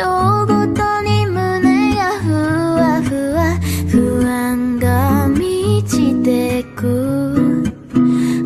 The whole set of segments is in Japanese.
ごとに胸がふわふわ不安が満ちてく。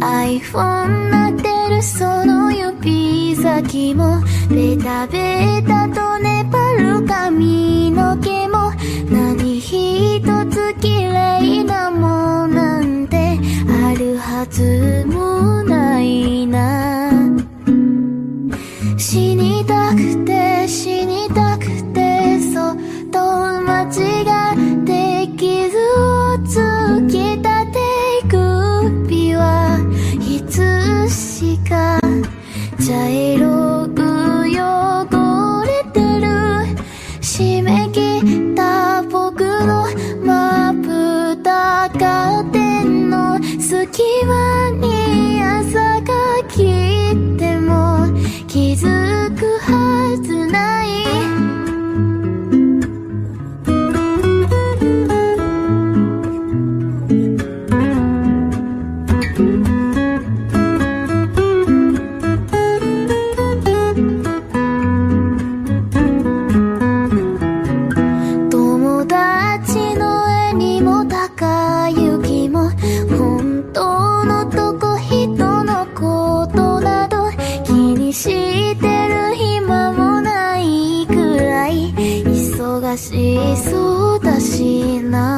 iPhone なってるその指先もベタベタと这一路 love